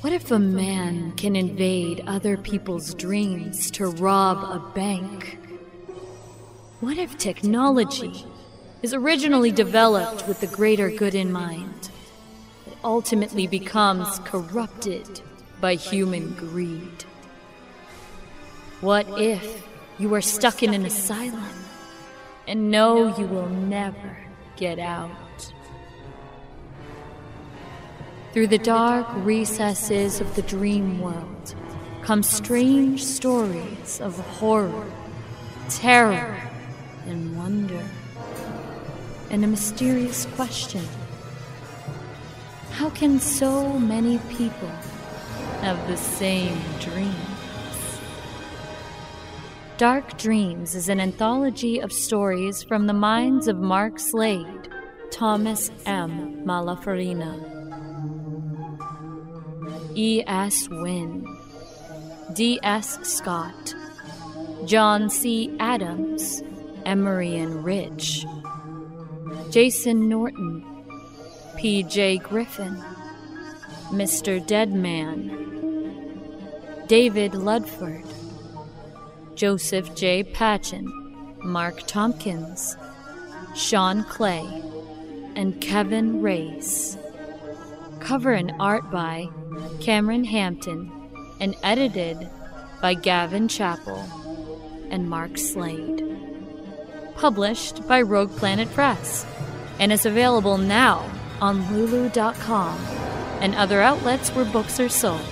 What if a man can invade other people's dreams to rob a bank? What if technology is originally developed with the greater good in mind, but ultimately becomes corrupted by human greed? What if you are stuck in an asylum and know you will never get out? Through the dark recesses of the dream world come strange stories of horror, terror, and wonder. And a mysterious question How can so many people have the same dreams? Dark Dreams is an anthology of stories from the minds of Mark Slade, Thomas M. Malafarina. E. S. Wynn, D. S. Scott, John C. Adams, Emerian Rich, Jason Norton, P. J. Griffin, Mr. Deadman, David Ludford, Joseph J. Patchen, Mark Tompkins, Sean Clay, and Kevin Race. Cover and art by Cameron Hampton, and edited by Gavin Chappell and Mark Slade. Published by Rogue Planet Press, and is available now on Lulu.com and other outlets where books are sold.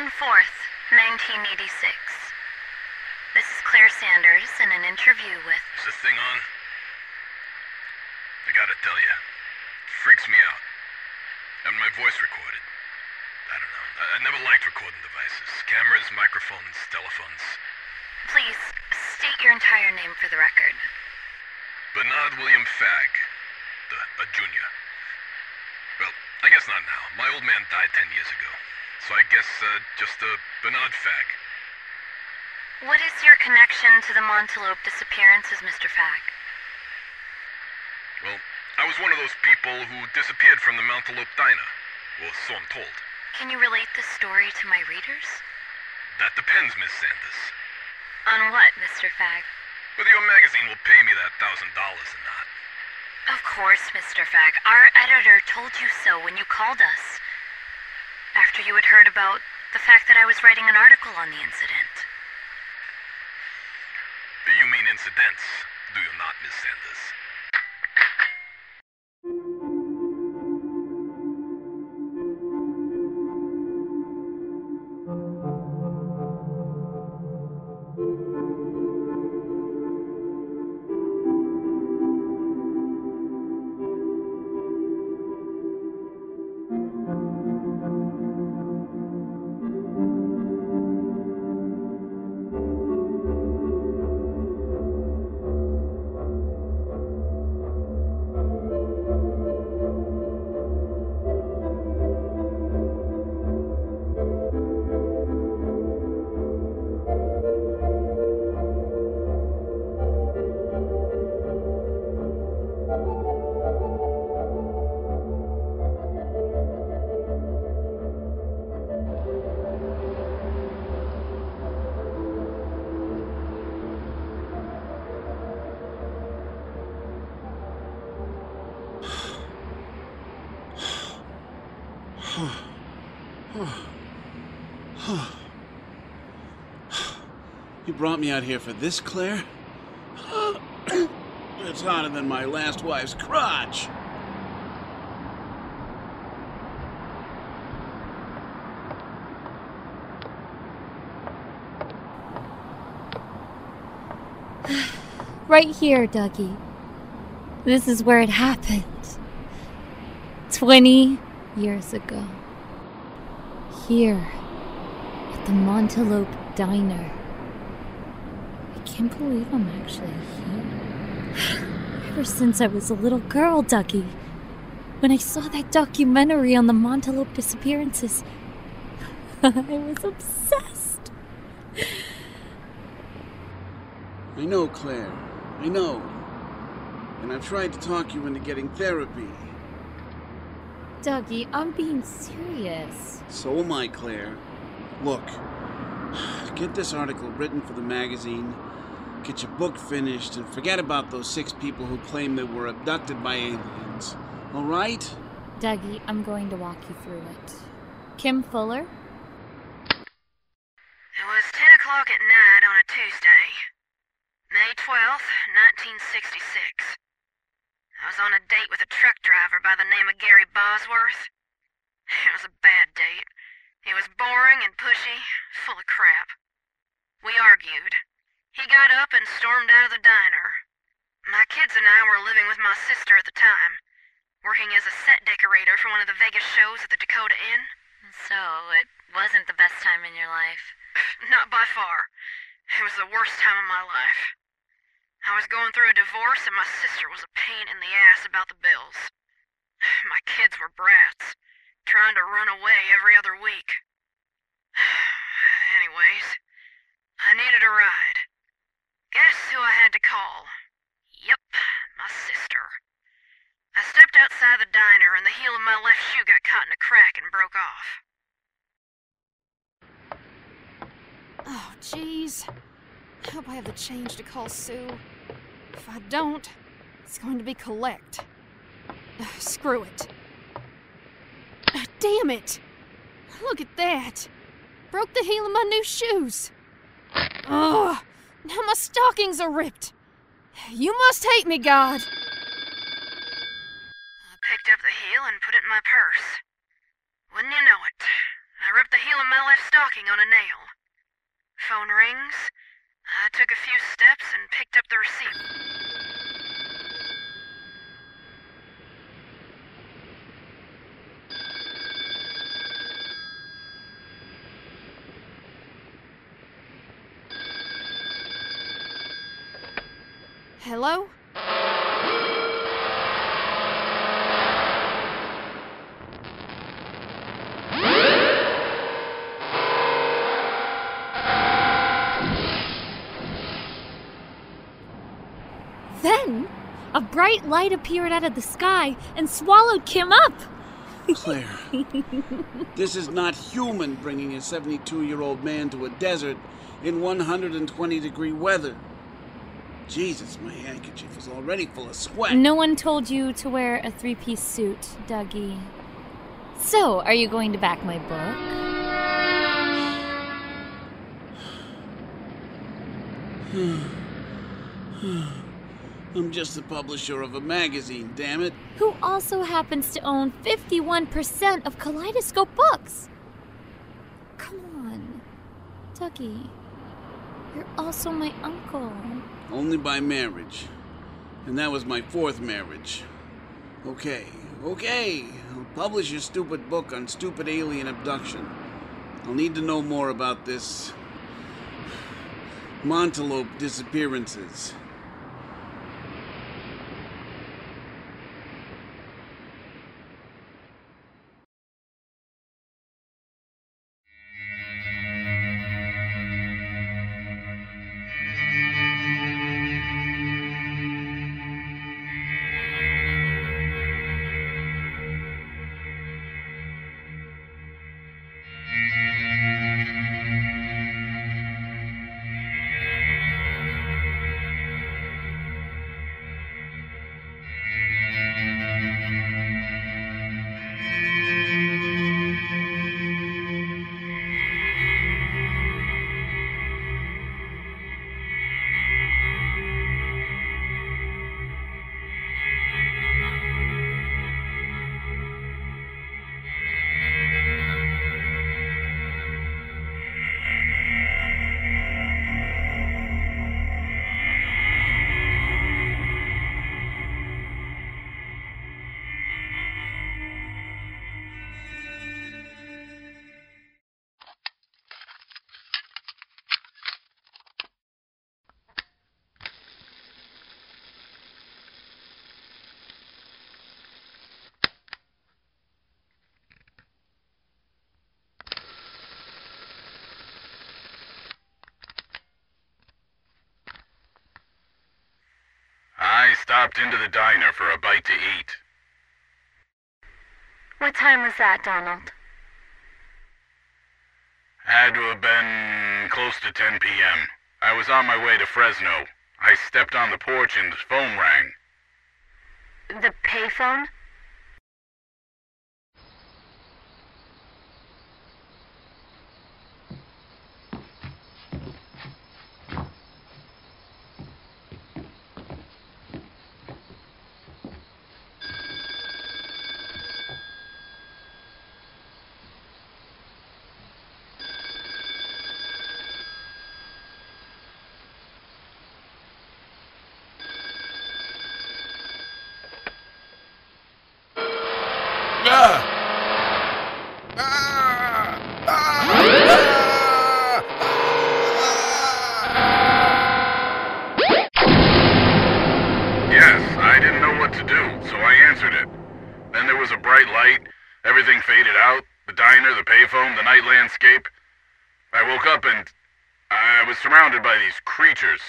June 4th, 1986. This is Claire Sanders in an interview with. Is this thing on? I gotta tell you, it freaks me out. Having my voice recorded. I don't know. I, I never liked recording devices. Cameras, microphones, telephones. Please state your entire name for the record. Bernard William Fagg. The, a junior. Well, I guess not now. My old man died ten years ago. So I guess, uh, just uh, Bernard Fagg. What is your connection to the Montelope disappearances, Mr. Fagg? Well, I was one of those people who disappeared from the Montelope Diner. Or so I'm told. Can you relate this story to my readers? That depends, Miss Sanders. On what, Mr. Fagg? Whether your magazine will pay me that thousand dollars or not. Of course, Mr. Fagg. Our editor told you so when you called us. After you had heard about the fact that I was writing an article on the incident. You mean incidents, do you not, Miss Sanders? Brought me out here for this, Claire? it's hotter than my last wife's crotch. Right here, Dougie. This is where it happened. 20 years ago. Here, at the Montelope Diner. I can't believe I'm actually here. Ever since I was a little girl, Dougie. When I saw that documentary on the Montelope disappearances, I was obsessed. I know, Claire. I know. And I've tried to talk you into getting therapy. Dougie, I'm being serious. So am I, Claire. Look, get this article written for the magazine, get your book finished, and forget about those six people who claim they were abducted by aliens. All right? Dougie, I'm going to walk you through it. Kim Fuller? It was 10 o'clock at night on a Tuesday, May 12th, 1966. I was on a date with a truck driver by the name of Gary Bosworth. It was a bad date. He was boring and pushy, full of crap. We argued. He got up and stormed out of the diner. My kids and I were living with my sister at the time, working as a set decorator for one of the Vegas shows at the Dakota Inn. So, it wasn't the best time in your life? Not by far. It was the worst time of my life. I was going through a divorce, and my sister was a pain in the ass about the bills. My kids were brats, trying to run away every other week. Anyways, I needed a ride. Guess who I had to call? Yep, my sister. I stepped outside the diner, and the heel of my left shoe got caught in a crack and broke off. Oh, jeez. I hope I have the change to call Sue. If I don't, it's going to be collect. Ugh, screw it. Ah, damn it! Look at that! Broke the heel of my new shoes. Ugh! Now my stockings are ripped. You must hate me, God. I picked up the heel and put it in my purse. Wouldn't you know it? I ripped the heel of my left stocking on a nail. Phone rings. I took a few steps and picked up the receiver. Hello? Then, a bright light appeared out of the sky and swallowed Kim up. Claire, this is not human bringing a 72 year old man to a desert in 120 degree weather. Jesus, my handkerchief is already full of sweat. No one told you to wear a three piece suit, Dougie. So, are you going to back my book? I'm just the publisher of a magazine, damn it. Who also happens to own 51% of Kaleidoscope Books? Come on, Dougie. You're also my uncle. Only by marriage. And that was my fourth marriage. Okay, okay. I'll publish your stupid book on stupid alien abduction. I'll need to know more about this. Montelope disappearances. Stopped into the diner for a bite to eat. What time was that, Donald? Had to have been close to 10 p.m. I was on my way to Fresno. I stepped on the porch and the phone rang. The payphone? Ah! Ah! Ah! Yes, I didn't know what to do, so I answered it. Then there was a bright light, everything faded out, the diner, the payphone, the landscape. I woke up and I was surrounded by these creatures.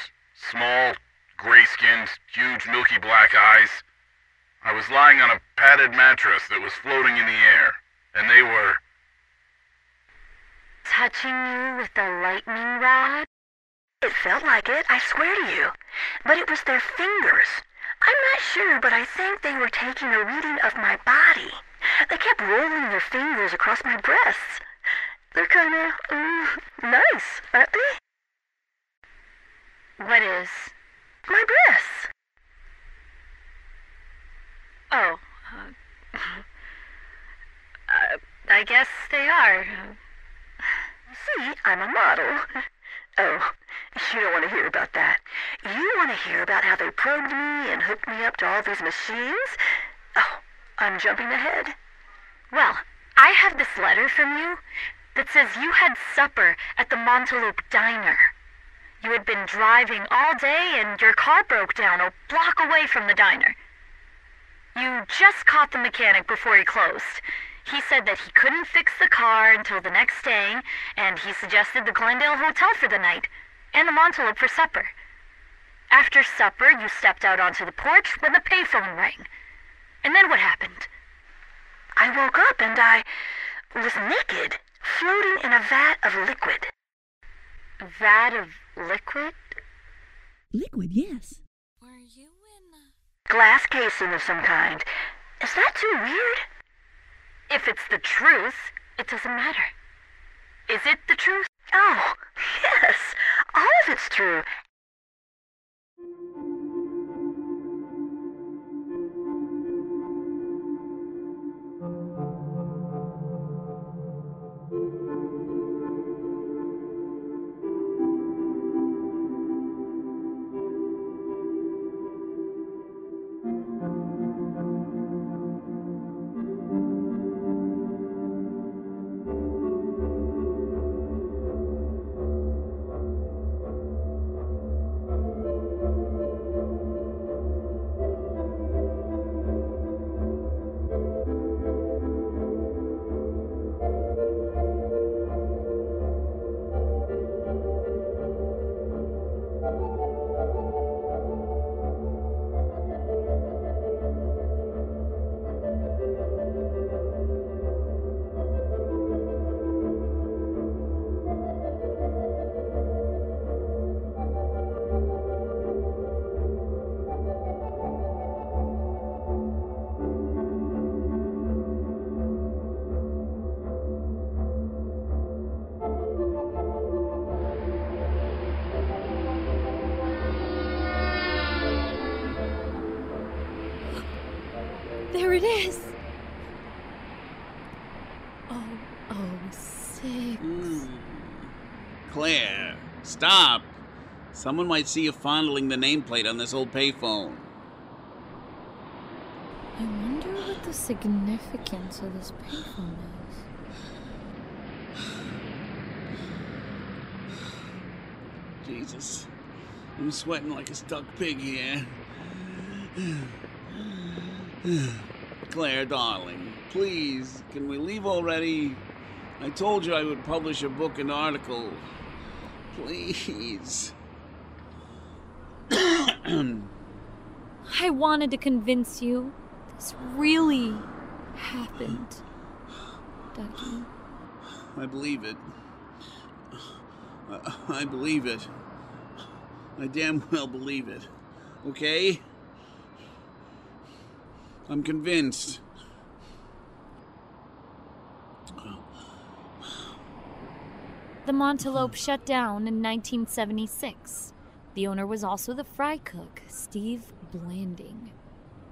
Small, gray-skinned, huge milky black eyes. I was lying on a padded mattress that was floating in the air, and they were Touching you with a lightning rod? It felt like it, I swear to you. But it was their fingers. I'm not sure, but I think they were taking a reading of my body. They kept rolling their fingers across my breasts. They're kind of mm, nice, aren't they? What is? My breasts. Oh, uh, uh, I guess they are. See, I'm a model. Oh, you don't want to hear about that. You want to hear about how they probed me and hooked me up to all these machines? Oh, I'm jumping ahead. Well, I have this letter from you that says you had supper at the Montelope Diner. You had been driving all day and your car broke down a block away from the diner. You just caught the mechanic before he closed. He said that he couldn't fix the car until the next day, and he suggested the Glendale Hotel for the night, and the Montelope for supper. After supper, you stepped out onto the porch when the payphone rang. And then what happened? I woke up and I was naked, floating in a vat of liquid. A vat of liquid? Liquid, yes. Were you in a... Glass casing of some kind. Is that too weird? If it's the truth, it doesn't matter. Is it the truth? Oh, yes. All of it's true. It is! Oh, oh, six. Hmm. Claire, stop. Someone might see you fondling the nameplate on this old payphone. I wonder what the significance of this payphone is. Jesus. I'm sweating like a stuck pig here. Claire, darling, please, can we leave already? I told you I would publish a book and article. Please. I wanted to convince you this really happened, Ducky. I believe it. I- I believe it. I damn well believe it. Okay? I'm convinced. The Montelope shut down in 1976. The owner was also the fry cook, Steve Blanding.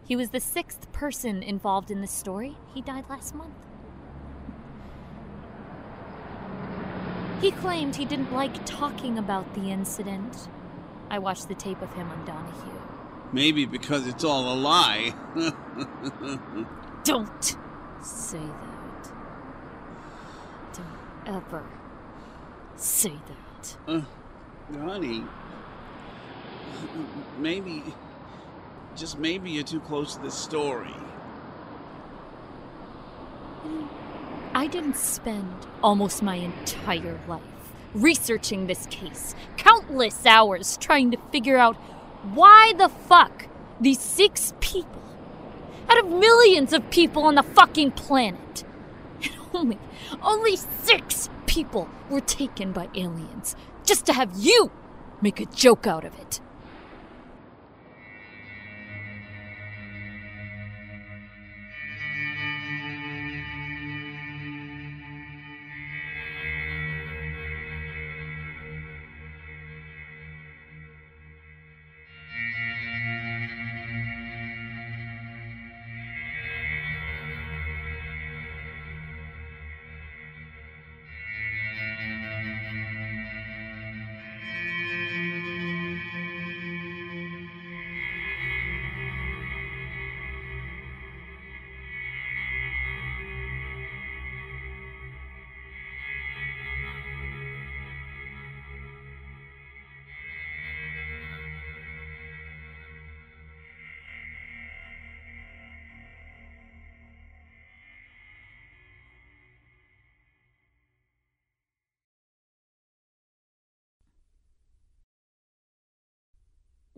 He was the sixth person involved in this story. He died last month. He claimed he didn't like talking about the incident. I watched the tape of him on Donahue. Maybe because it's all a lie. Don't say that. Don't ever say that. uh, honey, maybe, just maybe you're too close to the story. I didn't spend almost my entire life researching this case, countless hours trying to figure out why the fuck these six people, out of millions of people on the fucking planet, and only, only six people were taken by aliens just to have you make a joke out of it.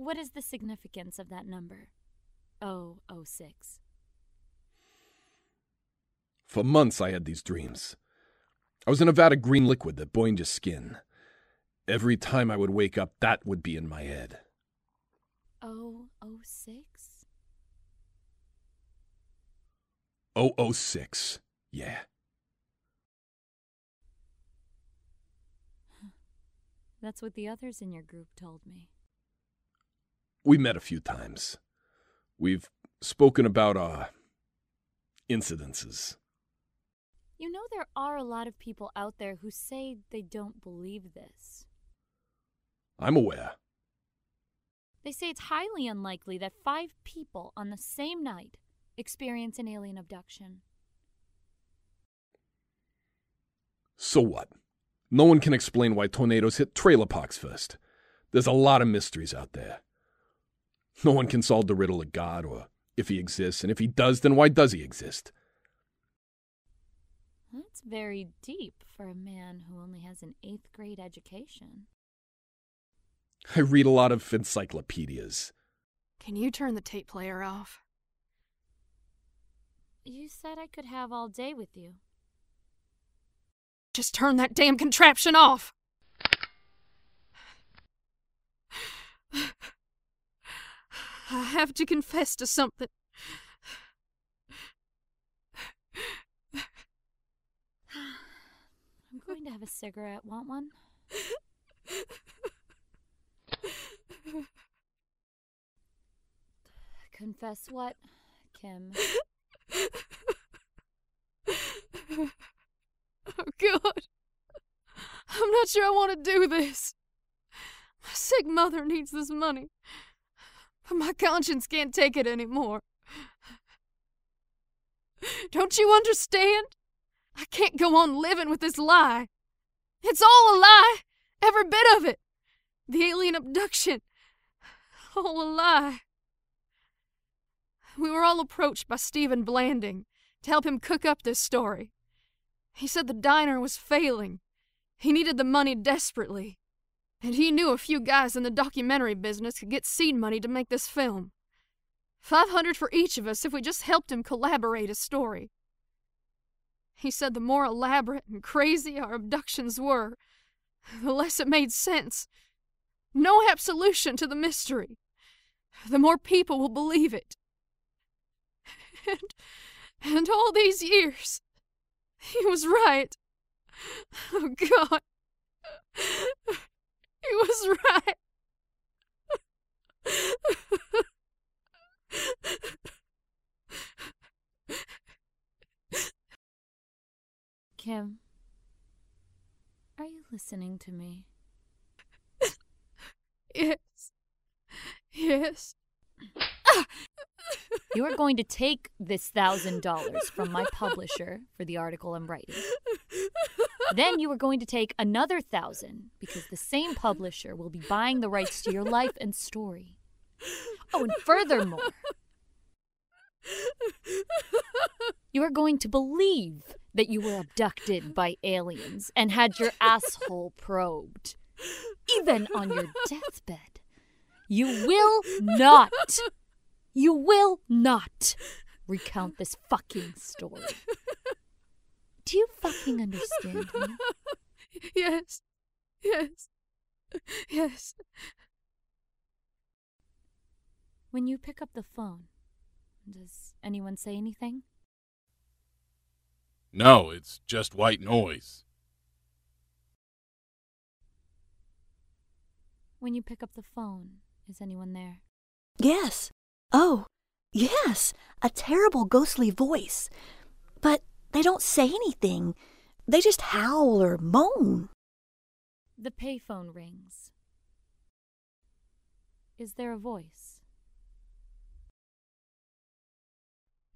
What is the significance of that number? 006. For months I had these dreams. I was in a vat of green liquid that burned your skin. Every time I would wake up, that would be in my head. 006? 006. Yeah. That's what the others in your group told me. We met a few times. We've spoken about our incidences. You know, there are a lot of people out there who say they don't believe this. I'm aware. They say it's highly unlikely that five people on the same night experience an alien abduction. So what? No one can explain why tornadoes hit trailer parks first. There's a lot of mysteries out there. No one can solve the riddle of God or if he exists, and if he does, then why does he exist? That's very deep for a man who only has an eighth grade education. I read a lot of encyclopedias. Can you turn the tape player off? You said I could have all day with you. Just turn that damn contraption off! I have to confess to something. I'm going to have a cigarette. Want one? Confess what, Kim? Oh, God. I'm not sure I want to do this. My sick mother needs this money, my conscience can't take it anymore. Don't you understand? I can't go on living with this lie. It's all a lie, every bit of it. The alien abduction, all a lie. We were all approached by Stephen Blanding to help him cook up this story. He said the diner was failing. He needed the money desperately. And he knew a few guys in the documentary business could get seed money to make this film. 500 for each of us if we just helped him collaborate a story. He said the more elaborate and crazy our abductions were, the less it made sense. No absolution to the mystery. The more people will believe it. And, and all these years, he was right. Oh, God. He was right. Kim, are you listening to me? Yes. Yes. You are going to take this thousand dollars from my publisher for the article I'm writing. Then you are going to take another thousand because the same publisher will be buying the rights to your life and story. Oh, and furthermore, you are going to believe that you were abducted by aliens and had your asshole probed, even on your deathbed. You will not, you will not recount this fucking story. Do you fucking understand me? Yes. Yes. Yes. When you pick up the phone, does anyone say anything? No, it's just white noise. When you pick up the phone, is anyone there? Yes. Oh, yes. A terrible ghostly voice. But they don't say anything. They just howl or moan. The payphone rings. Is there a voice?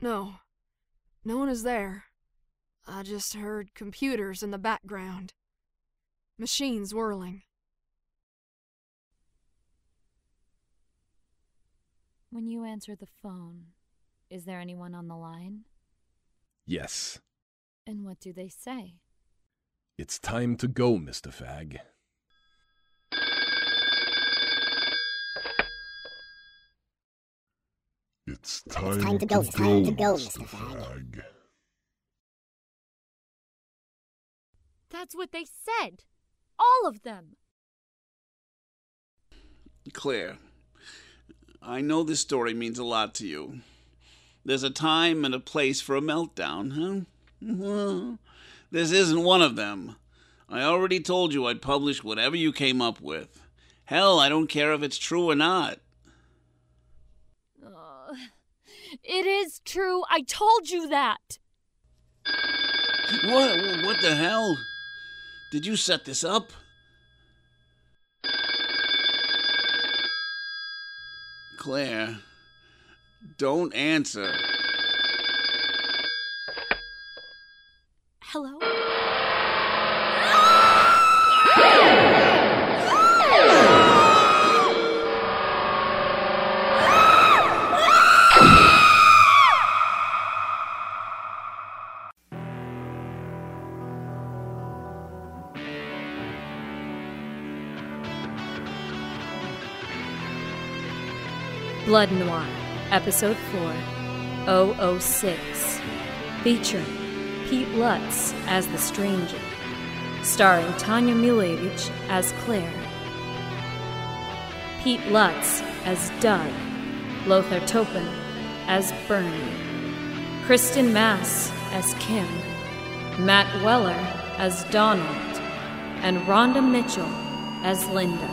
No. No one is there. I just heard computers in the background. Machines whirling. When you answer the phone, is there anyone on the line? Yes. And what do they say? It's time to go, Mr. Fagg. It's time, time to go, it's time to go, Mr. Fagg. That's what they said. All of them. Claire, I know this story means a lot to you. There's a time and a place for a meltdown, huh? This isn't one of them. I already told you I'd publish whatever you came up with. Hell, I don't care if it's true or not. Uh, it is true. I told you that. What? What the hell? Did you set this up? Claire, don't answer. Hello? Blood Noir, Episode 4, 006, featuring Pete Lutz as the Stranger, starring Tanja Milojevic as Claire, Pete Lutz as Doug, Lothar Tuppan as Bernie, Kristen Mass as Kim, Matt Weller as Donald, and Rhonda Mitchell as Linda.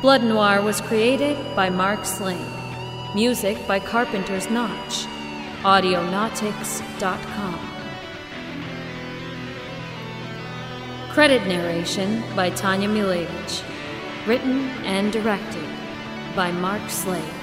Blood Noir was created by Mark Slade. Music by Carpenter's Notch. Audionautics.com. Credit narration by Tanja Milojevic. Written and directed by Mark Slade.